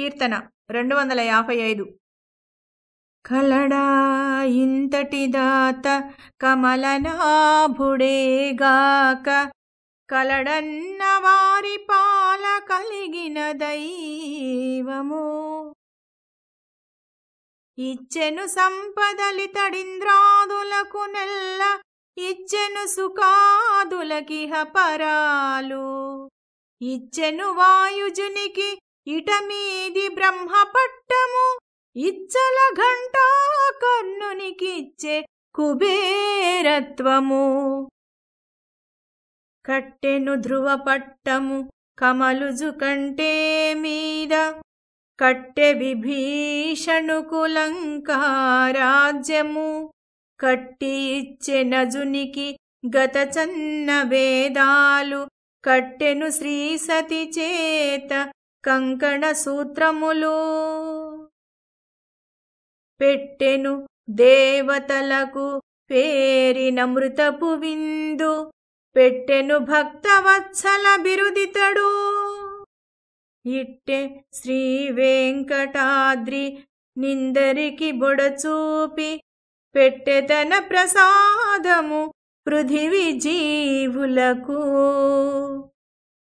కీర్తన రెండు వందల యాభై ఐదు. కలడా ఇంతటి దాత కమలనాభుడేగాక కలడన్న వారి పాల కలిగిన దైవము. ఇచ్చెను సంపదలితడింద్రాదులకు నెల్ల ఇచ్చెను సుఖాదులకిహ పరాలు. ఇచ్చెను వాయుజునికి ఇటమీది బ్రహ్మపట్టము ఇచ్చల ఘంటా కర్ణునికిచ్చే కుబేరత్వము. కట్టెను ధ్రువపట్టము కమలుజు కంటే మీద కట్టె విభీషణుకులంకారాజ్యము కట్టి ఇచ్చే నజునికి గత చన్న వేదాలు కట్టెను శ్రీసతి చేత కంకణ సూత్రములు. పెట్టెను దేవతలకు పేరిన మృతపు విందు. పెట్టెను భక్తవత్సల బిరుదితడు. ఇట్టె శ్రీ వెంకటాద్రి నిందరికి బొడచూపి. పెట్టెతన ప్రసాదము పృథివి జీవులకు.